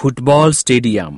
football stadium.